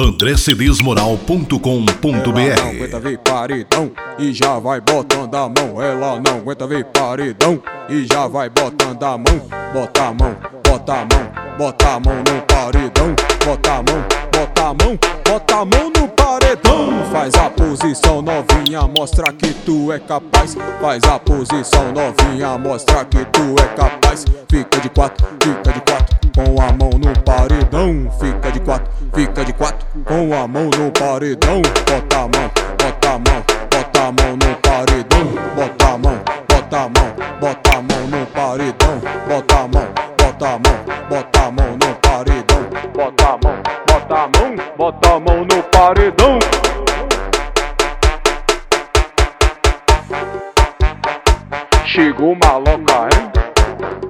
andrecedesmoral.com.br Não aguenta ver paredão e já vai botando a mão. Ela não aguenta ver paredão e já vai botando a mão. Bota a mão, bota a mão, bota a mão no paredão. Bota a mão, bota a mão, bota a mão no paredão. Faz a posição novinha, mostra que tu é capaz. Faz a posição novinha, mostra que tu é capaz. Fica de quatro, fica de quatro, com a mão no paredão. Fica de quatro, fica de quatro, com a mão no paredão. Bota a mão, bota a mão, bota a mão no paredão. Bota a mão, bota a mão, bota a mão no paredão. Bota a mão, bota a mão, bota a mão no paredão. Bota a mão, bota a mão, bota a mão no paredão. Chegou maloca, hein?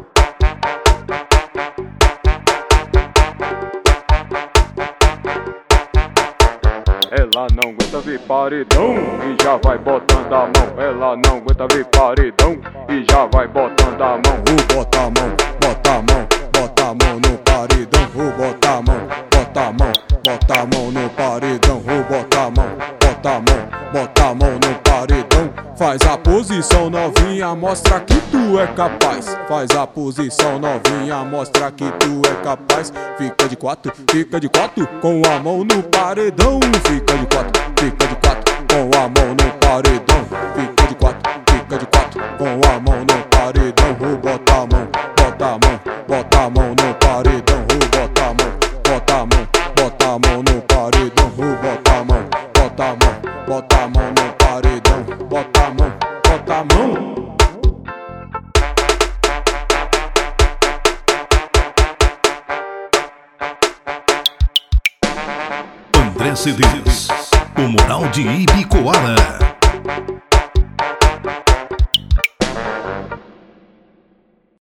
Ela não aguenta ver paredão e já vai botando a mão. Ela não aguenta ver paredão e já vai botando a mão. O bota a mão, Faz a posição novinha, mostra que tu é capaz. Faz a posição novinha, mostra que tu é capaz. Fica de quatro, fica de quatro, com a mão no paredão. Fica de quatro, fica de quatro, com a mão no paredão. Fica de quatro, fica de quatro, com a mão no paredão. Oh, bota a mão, bota a mão, bota a mão no paredão. Oh, bota a mão, bota a mão, bota a mão no paredão. LSDs, o mural de Ibicoara.